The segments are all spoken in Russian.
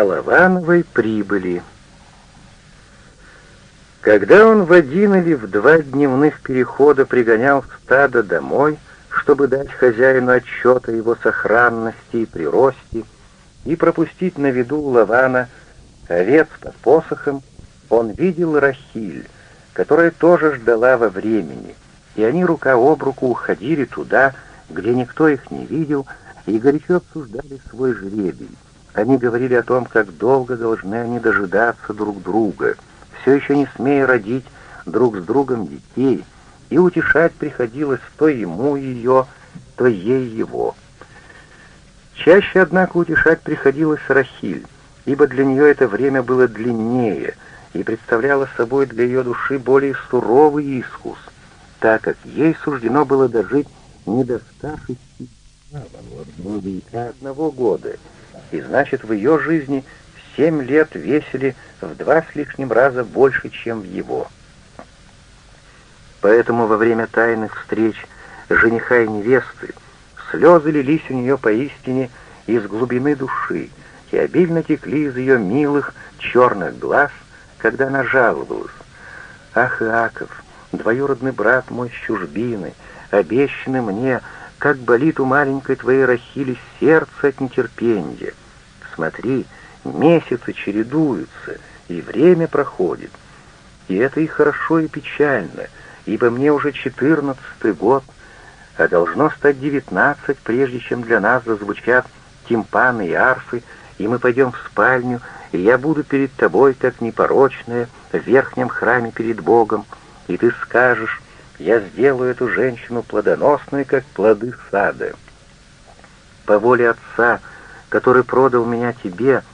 о Лавановой прибыли. Когда он в один или в два дневных перехода пригонял стадо домой, чтобы дать хозяину отчет о его сохранности и приросте, и пропустить на виду у Лавана овец под посохом, он видел Рахиль, которая тоже ждала во времени, и они рука об руку уходили туда, где никто их не видел, и горячо обсуждали свой жребий. Они говорили о том, как долго должны они дожидаться друг друга, все еще не смея родить друг с другом детей, и утешать приходилось то ему ее, то ей его. Чаще, однако, утешать приходилось Рахиль, ибо для нее это время было длиннее и представляло собой для ее души более суровый искус, так как ей суждено было дожить не до ста шести одного года, и значит, в ее жизни семь лет весили в два с лишним раза больше, чем в его. Поэтому во время тайных встреч жениха и невесты слезы лились у нее поистине из глубины души и обильно текли из ее милых черных глаз, когда она жаловалась. «Ах, Иаков, двоюродный брат мой с чужбины, обещанный мне, как болит у маленькой твоей Рахили сердце от нетерпения. Смотри, месяцы чередуются, и время проходит. И это и хорошо, и печально, ибо мне уже четырнадцатый год, а должно стать девятнадцать, прежде чем для нас зазвучат тимпаны и арфы, и мы пойдем в спальню, и я буду перед тобой, как непорочная, в верхнем храме перед Богом, и ты скажешь, я сделаю эту женщину плодоносной, как плоды сада. По воле Отца, который продал меня тебе,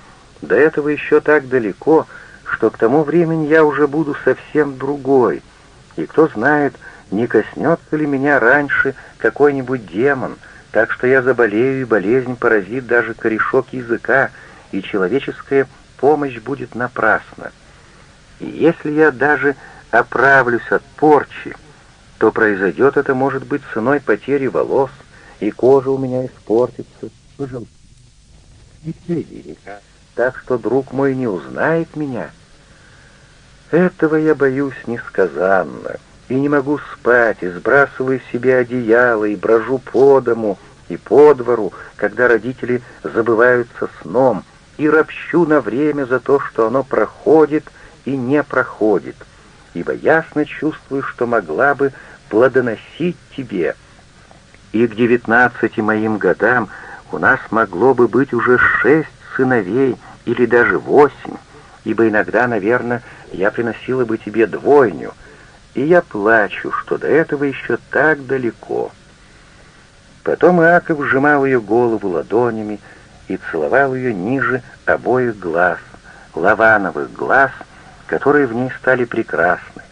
до этого еще так далеко, что к тому времени я уже буду совсем другой, и кто знает, не коснется ли меня раньше какой-нибудь демон, так что я заболею, и болезнь поразит даже корешок языка, и человеческая помощь будет напрасна. И если я даже оправлюсь от порчи, то произойдет это, может быть, ценой потери волос, и кожа у меня испортится, так что друг мой не узнает меня. Этого я боюсь несказанно, и не могу спать, и сбрасываю себе одеяло, и брожу по дому, и по двору, когда родители забываются сном, и ропщу на время за то, что оно проходит и не проходит, ибо ясно чувствую, что могла бы плодоносить тебе. И к девятнадцати моим годам у нас могло бы быть уже шесть сыновей или даже восемь, ибо иногда, наверное, я приносила бы тебе двойню, и я плачу, что до этого еще так далеко». Потом Иаков сжимал ее голову ладонями и целовал ее ниже обоих глаз, лавановых глаз, которые в ней стали прекрасны,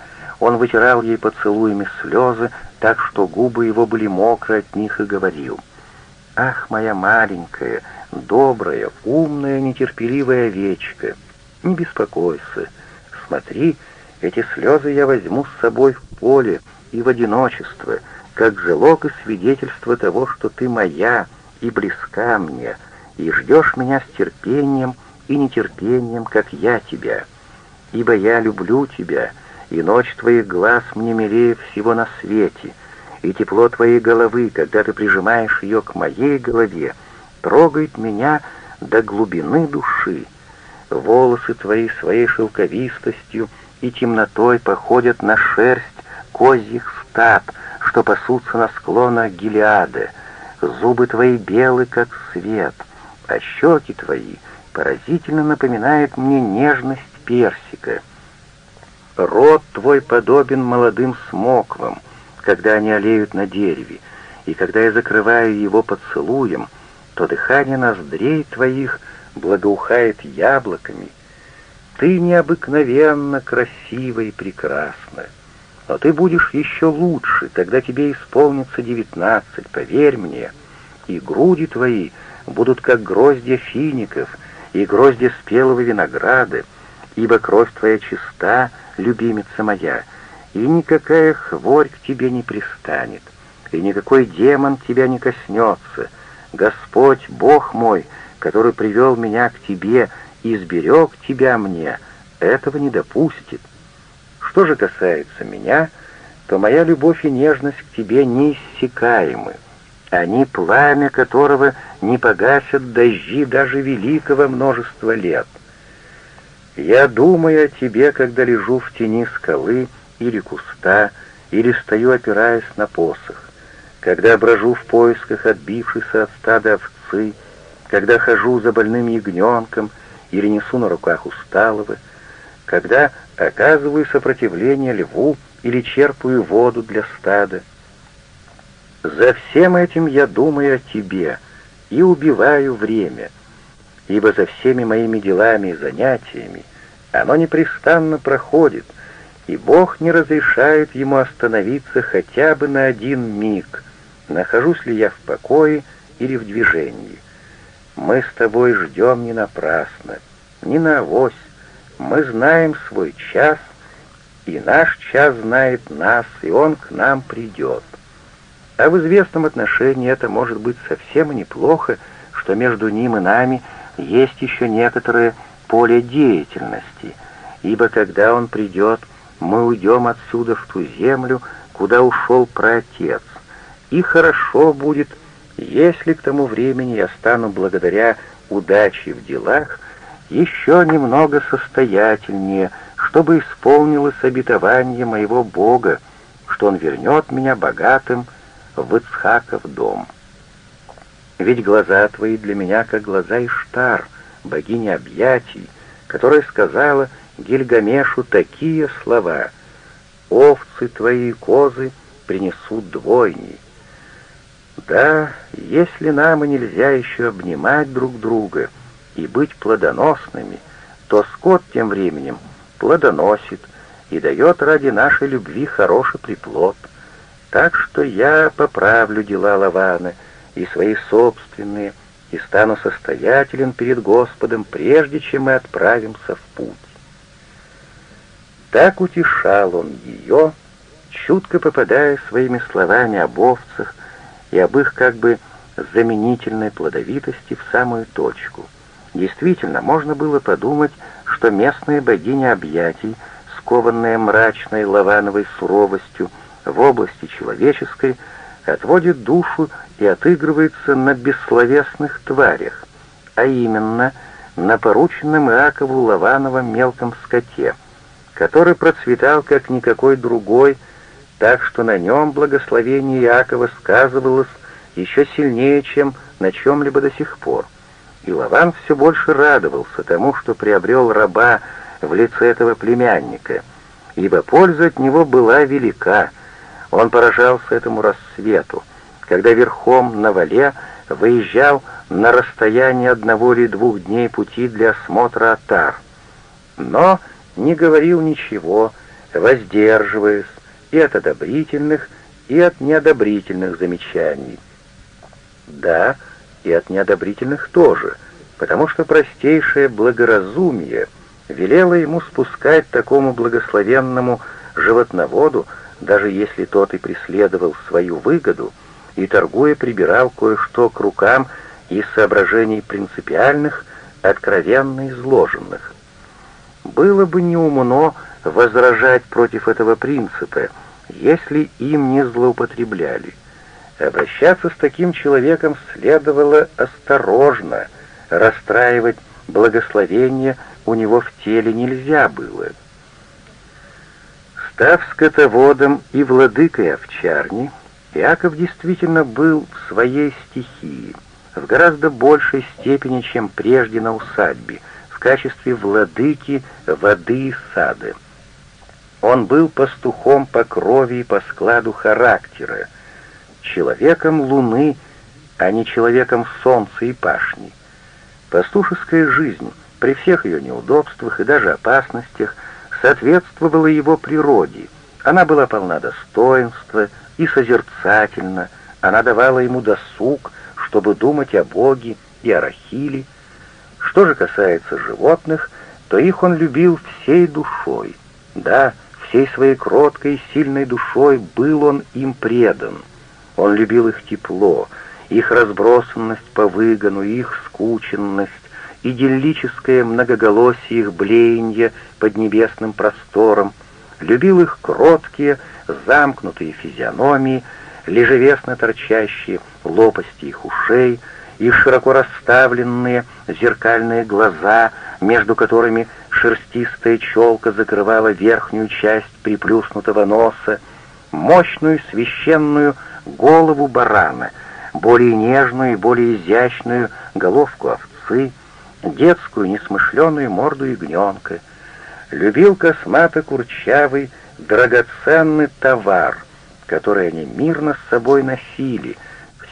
он вытирал ей поцелуями слезы, так что губы его были мокры от них, и говорил, «Ах, моя маленькая, добрая, умная, нетерпеливая овечка, не беспокойся, смотри, эти слезы я возьму с собой в поле и в одиночество, как залог и свидетельство того, что ты моя и близка мне, и ждешь меня с терпением и нетерпением, как я тебя, ибо я люблю тебя» и ночь твоих глаз мне милее всего на свете, и тепло твоей головы, когда ты прижимаешь ее к моей голове, трогает меня до глубины души. Волосы твои своей шелковистостью и темнотой походят на шерсть козьих стад, что пасутся на склонах Гелиады. Зубы твои белы, как свет, а щеки твои поразительно напоминают мне нежность персика. Рот твой подобен молодым смоквам, когда они олеют на дереве, и когда я закрываю его поцелуем, то дыхание ноздрей твоих благоухает яблоками. Ты необыкновенно красива и прекрасна, но ты будешь еще лучше, тогда тебе исполнится девятнадцать, поверь мне, и груди твои будут как гроздья фиников и гроздья спелого винограда, ибо кровь твоя чиста, любимица моя, и никакая хворь к тебе не пристанет, и никакой демон тебя не коснется. Господь, Бог мой, который привел меня к тебе и сберег тебя мне, этого не допустит. Что же касается меня, то моя любовь и нежность к тебе неиссякаемы. Они пламя которого не погасят дожди даже великого множества лет. Я думаю о тебе, когда лежу в тени скалы или куста, или стою, опираясь на посох, когда брожу в поисках отбившейся от стада овцы, когда хожу за больным ягненком или несу на руках усталого, когда оказываю сопротивление льву или черпаю воду для стада. За всем этим я думаю о тебе и убиваю время, ибо за всеми моими делами и занятиями оно непрестанно проходит, и Бог не разрешает ему остановиться хотя бы на один миг, нахожусь ли я в покое или в движении. Мы с тобой ждем не напрасно, не на авось, мы знаем свой час, и наш час знает нас, и он к нам придет. А в известном отношении это может быть совсем неплохо, что между ним и нами есть еще некоторое поле деятельности, ибо когда он придет, мы уйдем отсюда в ту землю, куда ушел праотец, и хорошо будет, если к тому времени я стану благодаря удаче в делах еще немного состоятельнее, чтобы исполнилось обетование моего Бога, что Он вернет меня богатым в Ицхаков дом. Ведь глаза твои для меня как глаза Иштар, богини объятий, которая сказала Гильгамешу такие слова «Овцы твои и козы принесут двойней». Да, если нам и нельзя еще обнимать друг друга и быть плодоносными, то скот тем временем плодоносит и дает ради нашей любви хороший приплод. Так что я поправлю дела Лавана и свои собственные, и стану состоятелен перед Господом, прежде чем мы отправимся в путь. Так утешал он ее, чутко попадая своими словами об овцах и об их как бы заменительной плодовитости в самую точку. Действительно, можно было подумать, что местная богиня объятий, скованная мрачной лавановой суровостью в области человеческой, отводит душу и отыгрывается на бессловесных тварях, а именно на порученном Иакову Лавановом мелком скоте, который процветал как никакой другой, так что на нем благословение Иакова сказывалось еще сильнее, чем на чем-либо до сих пор. И Лаван все больше радовался тому, что приобрел раба в лице этого племянника, ибо польза от него была велика. Он поражался этому рассвету, когда верхом на вале выезжал на расстояние одного или двух дней пути для осмотра отар, но не говорил ничего, воздерживаясь и от одобрительных, и от неодобрительных замечаний. Да, и от неодобрительных тоже, потому что простейшее благоразумие велело ему спускать такому благословенному животноводу, даже если тот и преследовал свою выгоду, и торгуя прибирал кое-что к рукам из соображений принципиальных, откровенно изложенных. Было бы неумно возражать против этого принципа, если им не злоупотребляли. Обращаться с таким человеком следовало осторожно, расстраивать благословение у него в теле нельзя было. Став скотоводом и владыкой овчарни, Иаков действительно был в своей стихии, в гораздо большей степени, чем прежде на усадьбе, в качестве владыки воды и сада. Он был пастухом по крови и по складу характера, человеком луны, а не человеком солнца и пашни. Пастушеская жизнь при всех ее неудобствах и даже опасностях соответствовала его природе. Она была полна достоинства и созерцательна, она давала ему досуг, чтобы думать о Боге и о Рахиле. Что же касается животных, то их он любил всей душой. Да, всей своей кроткой сильной душой был он им предан. Он любил их тепло, их разбросанность по выгону, их скученность, идиллическое многоголосие их блеяния под небесным простором, любил их кроткие, замкнутые физиономии, лежевесно торчащие лопасти их ушей, их широко расставленные зеркальные глаза, между которыми шерстистая челка закрывала верхнюю часть приплюснутого носа, мощную священную голову барана, более нежную и более изящную головку овцы, детскую несмышленую морду ягненка. Любил космато-курчавый, драгоценный товар, который они мирно с собой носили,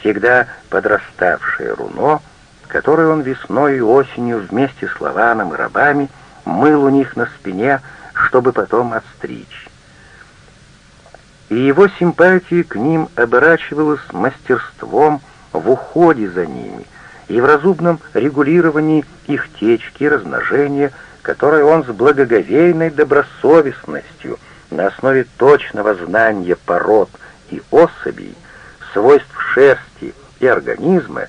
всегда подраставшее руно, которое он весной и осенью вместе с Лаваном и рабами мыл у них на спине, чтобы потом отстричь. И его симпатия к ним оборачивалась мастерством в уходе за ними и в разумном регулировании их течки и размножения, которое он с благоговейной добросовестностью на основе точного знания пород и особей, свойств шерсти и организма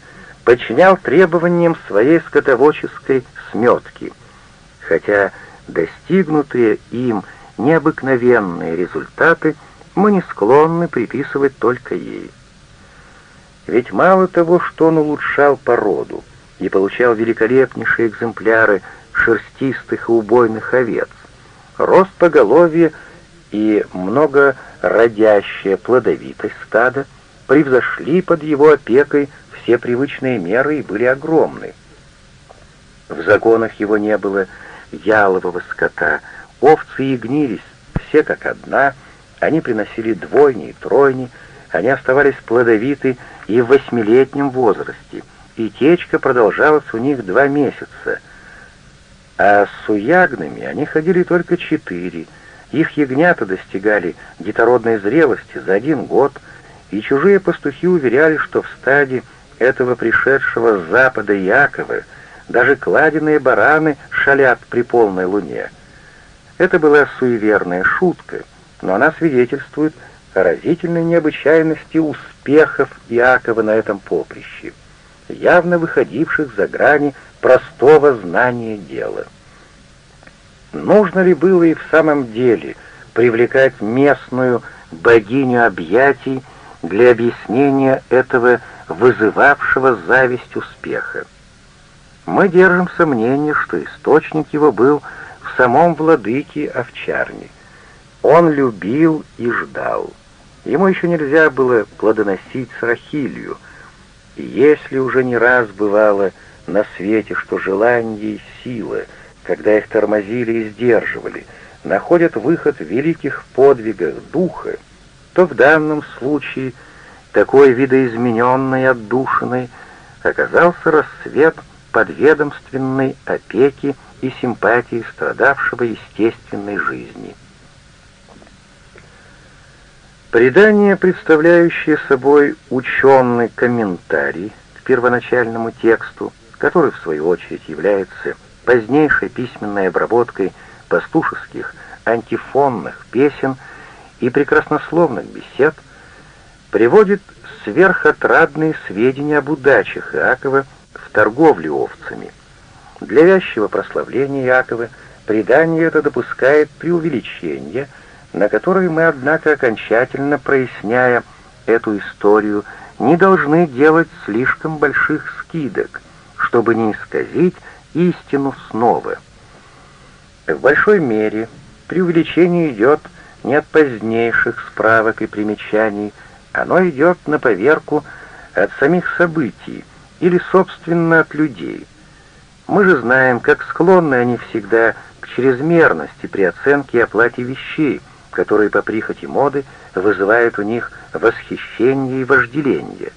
подчинял требованиям своей скотоводческой сметки, хотя достигнутые им необыкновенные результаты мы не склонны приписывать только ей. Ведь мало того, что он улучшал породу и получал великолепнейшие экземпляры шерстистых и убойных овец, рост поголовья и многородящая плодовитость стада превзошли под его опекой все привычные меры и были огромны. В законах его не было ялового скота, овцы и все как одна, они приносили двойни и тройни, они оставались плодовиты и в восьмилетнем возрасте, и течка продолжалась у них два месяца, а с уягнами они ходили только четыре, их ягнята достигали детородной зрелости за один год, и чужие пастухи уверяли, что в стаде этого пришедшего с запада Якова даже кладенные бараны шалят при полной луне. Это была суеверная шутка, но она свидетельствует о разительной необычайности успехов Иакова на этом поприще, явно выходивших за грани простого знания дела. Нужно ли было и в самом деле привлекать местную богиню объятий для объяснения этого вызывавшего зависть успеха. Мы держим сомнение, что источник его был в самом владыке овчарни. Он любил и ждал. Ему еще нельзя было плодоносить с Рахилью. И если уже не раз бывало на свете, что желание и сила, когда их тормозили и сдерживали, находят выход в великих подвигах духа, то в данном случае – такой видоизмененной отдушиной оказался рассвет подведомственной опеки и симпатии страдавшего естественной жизни. Предание, представляющее собой ученый комментарий к первоначальному тексту, который, в свою очередь, является позднейшей письменной обработкой пастушеских антифонных песен и прекраснословных бесед, приводит сверхотрадные сведения об удачах Иакова в торговле овцами. Для вязчего прославления Иакова предание это допускает преувеличение, на которое мы, однако, окончательно проясняя эту историю, не должны делать слишком больших скидок, чтобы не исказить истину снова. В большой мере преувеличение идет не от позднейших справок и примечаний, оно идет на поверку от самих событий или, собственно, от людей. Мы же знаем, как склонны они всегда к чрезмерности при оценке и оплате вещей, которые по прихоти моды вызывают у них восхищение и вожделение.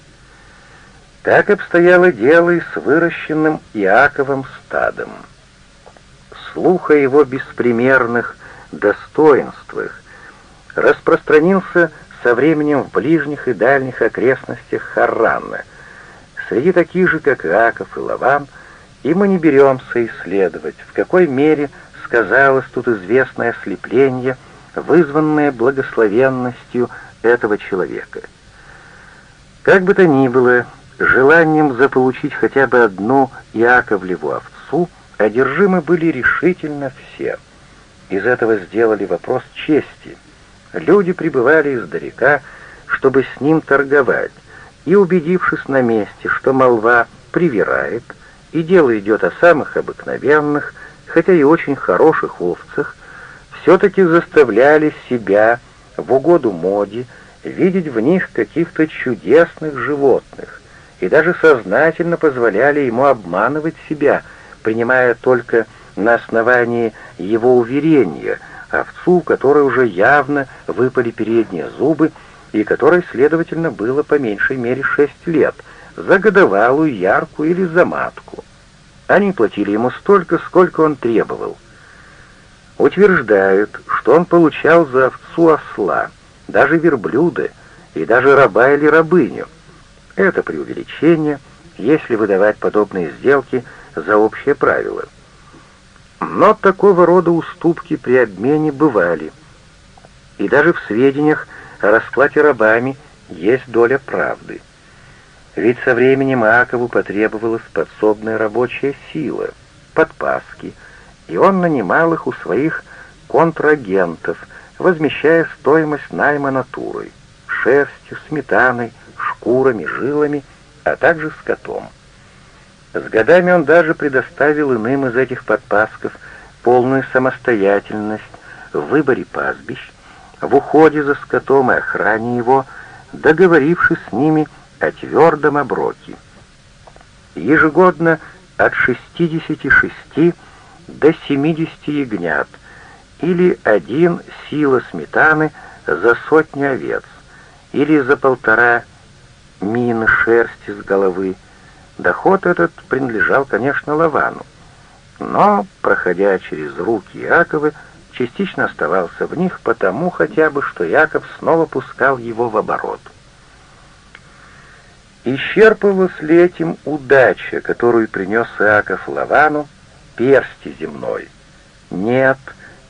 Так обстояло дело и с выращенным Иаковом стадом. Слух о его беспримерных достоинствах распространился со временем в ближних и дальних окрестностях Харрана, среди таких же, как Иаков и Лаван, и мы не беремся исследовать, в какой мере сказалось тут известное ослепление, вызванное благословенностью этого человека. Как бы то ни было, желанием заполучить хотя бы одну Иаковлеву овцу, одержимы были решительно все. Из этого сделали вопрос чести. Люди прибывали издалека, чтобы с ним торговать, и, убедившись на месте, что молва привирает, и дело идет о самых обыкновенных, хотя и очень хороших овцах, все-таки заставляли себя в угоду моде видеть в них каких-то чудесных животных и даже сознательно позволяли ему обманывать себя, принимая только на основании его уверения овцу, которой уже явно выпали передние зубы и которой, следовательно, было по меньшей мере шесть лет, за годовалую, яркую или за матку. Они платили ему столько, сколько он требовал. Утверждают, что он получал за овцу осла, даже верблюда и даже раба или рабыню. Это преувеличение, если выдавать подобные сделки за общее правило. Но такого рода уступки при обмене бывали. И даже в сведениях о расплате рабами есть доля правды. Ведь со временем Акову потребовалась подсобная рабочая сила, подпаски, и он нанимал их у своих контрагентов, возмещая стоимость найма натурой, шерстью, сметаной, шкурами, жилами, а также скотом. С годами он даже предоставил иным из этих подпасков полную самостоятельность в выборе пастбищ, в уходе за скотом и охране его, договорившись с ними о твердом оброке. Ежегодно от 66 до 70 ягнят или один сила сметаны за сотню овец или за полтора мин шерсти с головы. Доход этот принадлежал, конечно, Лавану, но, проходя через руки Иакова, частично оставался в них потому хотя бы, что Яков снова пускал его в оборот. Исчерпывалась ли этим удача, которую принес Иаков Лавану, персти земной? Нет,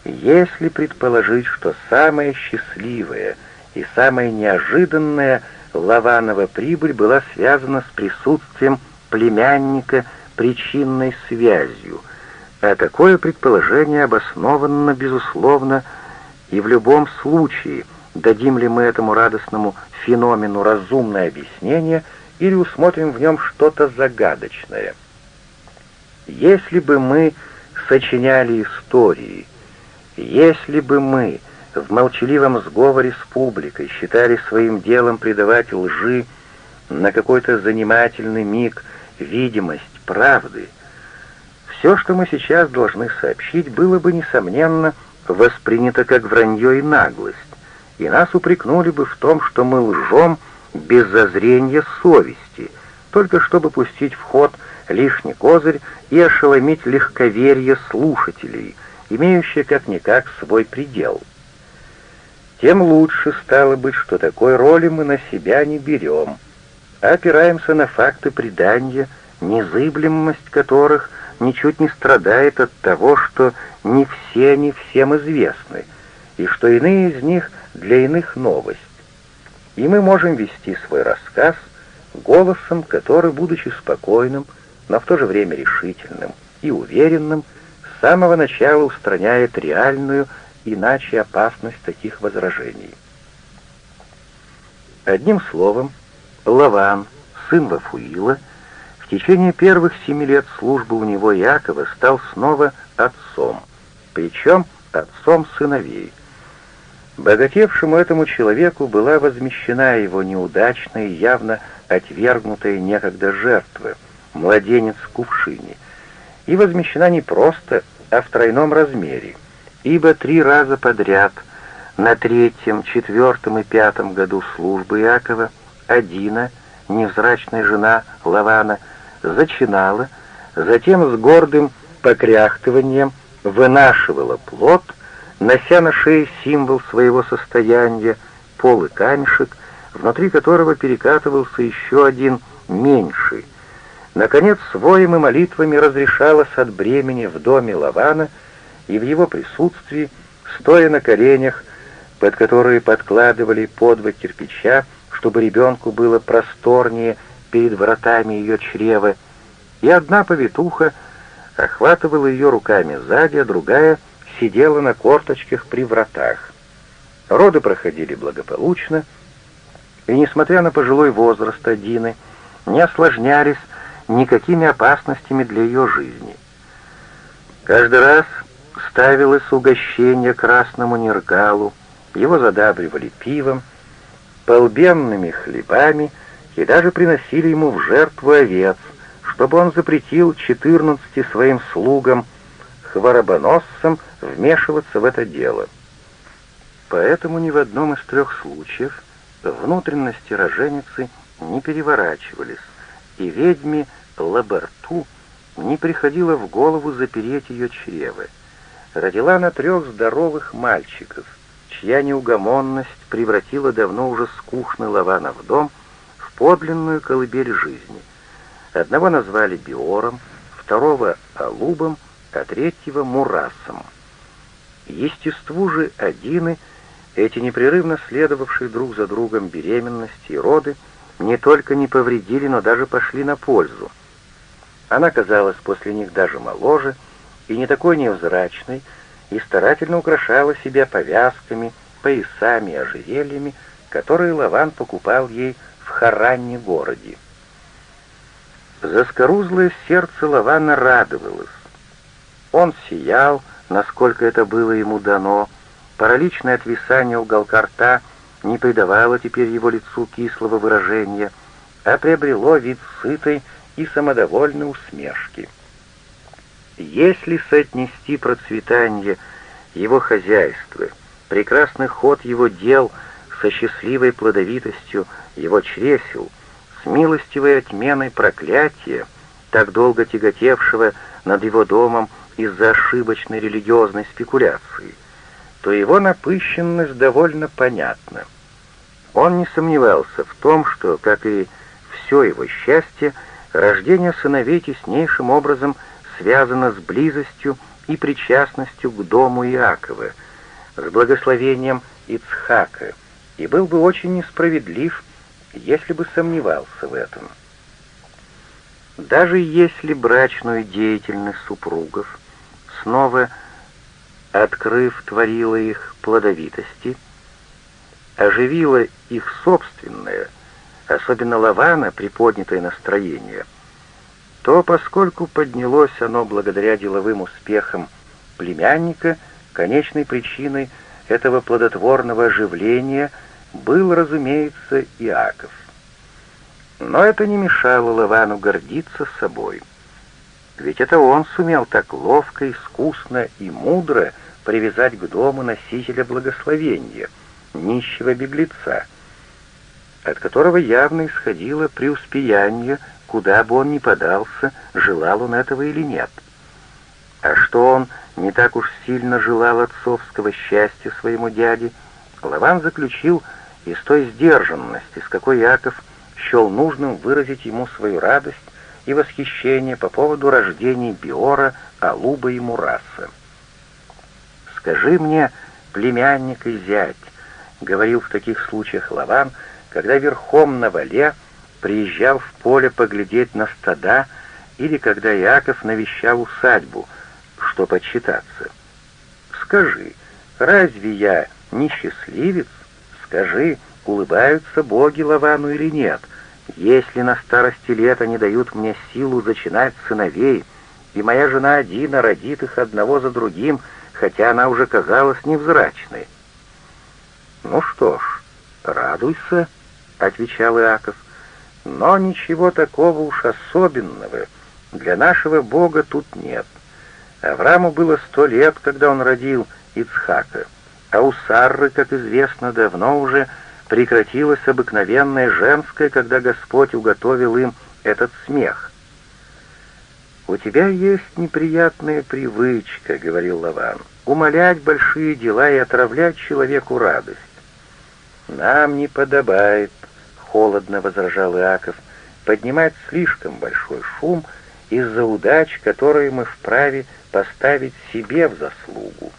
если предположить, что самая счастливая и самая неожиданная Лаванова прибыль была связана с присутствием племянника причинной связью, а такое предположение обосновано, безусловно, и в любом случае, дадим ли мы этому радостному феномену разумное объяснение – или усмотрим в нем что-то загадочное. Если бы мы сочиняли истории, если бы мы в молчаливом сговоре с публикой считали своим делом придавать лжи на какой-то занимательный миг видимость правды, все, что мы сейчас должны сообщить, было бы, несомненно, воспринято как вранье и наглость, и нас упрекнули бы в том, что мы лжем, без зазрения совести, только чтобы пустить в ход лишний козырь и ошеломить легковерие слушателей, имеющие как-никак свой предел. Тем лучше стало быть, что такой роли мы на себя не берем, а опираемся на факты предания, незыблемость которых ничуть не страдает от того, что не все они всем известны, и что иные из них для иных новость и мы можем вести свой рассказ голосом, который, будучи спокойным, но в то же время решительным и уверенным, с самого начала устраняет реальную, иначе опасность таких возражений. Одним словом, Лаван, сын Вафуила, в течение первых семи лет службы у него Якова стал снова отцом, причем отцом сыновей — Богатевшему этому человеку была возмещена его неудачная и явно отвергнутая некогда жертва, младенец в кувшине, и возмещена не просто, а в тройном размере, ибо три раза подряд, на третьем, четвертом и пятом году службы Иакова, Адина, невзрачная жена Лавана, зачинала, затем с гордым покряхтыванием вынашивала плод — нося на шее символ своего состояния, полый камешек, внутри которого перекатывался еще один меньший. Наконец, своим и молитвами разрешалось от бремени в доме Лавана и в его присутствии, стоя на коленях, под которые подкладывали по два кирпича, чтобы ребенку было просторнее перед вратами ее чрева, и одна повитуха охватывала ее руками сзади, а другая сидела на корточках при вратах. Роды проходили благополучно, и, несмотря на пожилой возраст Адины, не осложнялись никакими опасностями для ее жизни. Каждый раз ставилось угощение красному нергалу, его задабривали пивом, полбенными хлебами и даже приносили ему в жертву овец, чтобы он запретил четырнадцати своим слугам, хворобоносцам, вмешиваться в это дело. Поэтому ни в одном из трех случаев внутренности роженицы не переворачивались, и ведьме Лаберту не приходило в голову запереть ее чревы. Родила она трех здоровых мальчиков, чья неугомонность превратила давно уже скучный Лаванов дом в подлинную колыбель жизни. Одного назвали Биором, второго — Алубом, а третьего — Мурасом. Естеству же Адины, эти непрерывно следовавшие друг за другом беременности и роды, не только не повредили, но даже пошли на пользу. Она казалась после них даже моложе и не такой невзрачной, и старательно украшала себя повязками, поясами ожерельями, которые Лаван покупал ей в Харанне городе. Заскорузлое сердце Лавана радовалось. Он сиял, насколько это было ему дано, параличное отвисание уголка рта не придавало теперь его лицу кислого выражения, а приобрело вид сытой и самодовольной усмешки. Если соотнести процветание его хозяйства, прекрасный ход его дел со счастливой плодовитостью его чресел, с милостивой отменой проклятия, так долго тяготевшего над его домом из-за ошибочной религиозной спекуляции, то его напыщенность довольно понятна. Он не сомневался в том, что, как и все его счастье, Рождение сыновей теснейшим образом связано с близостью и причастностью к дому Иакова, с благословением Ицхака, и был бы очень несправедлив, если бы сомневался в этом. Даже если брачную деятельность супругов, снова открыв, творила их плодовитости, оживила их собственное – особенно Лавана, приподнятое настроение, то поскольку поднялось оно благодаря деловым успехам племянника, конечной причиной этого плодотворного оживления был, разумеется, Иаков. Но это не мешало Лавану гордиться собой. Ведь это он сумел так ловко, искусно и мудро привязать к дому носителя благословения, нищего беглеца, от которого явно исходило преуспеяние, куда бы он ни подался, желал он этого или нет. А что он не так уж сильно желал отцовского счастья своему дяде, Лаван заключил из той сдержанности, с какой Яков счел нужным выразить ему свою радость и восхищение по поводу рождения Биора, Алуба и Мураса. «Скажи мне, племянник и зять», — говорил в таких случаях Лаван, — когда верхом на вале приезжал в поле поглядеть на стада или когда Яков навещал усадьбу, что почитаться. Скажи, разве я не счастливец? Скажи, улыбаются боги Лавану или нет? Если на старости лет они дают мне силу зачинать сыновей, и моя жена Дина родит их одного за другим, хотя она уже казалась невзрачной. Ну что ж, радуйся, отвечал Иаков. «Но ничего такого уж особенного для нашего Бога тут нет. Аврааму было сто лет, когда он родил Ицхака, а у Сарры, как известно, давно уже прекратилось обыкновенное женское, когда Господь уготовил им этот смех. «У тебя есть неприятная привычка», — говорил Лаван, — «умолять большие дела и отравлять человеку радость. Нам не подобает холодно возражал Иаков, поднимать слишком большой шум из-за удач, которые мы вправе поставить себе в заслугу.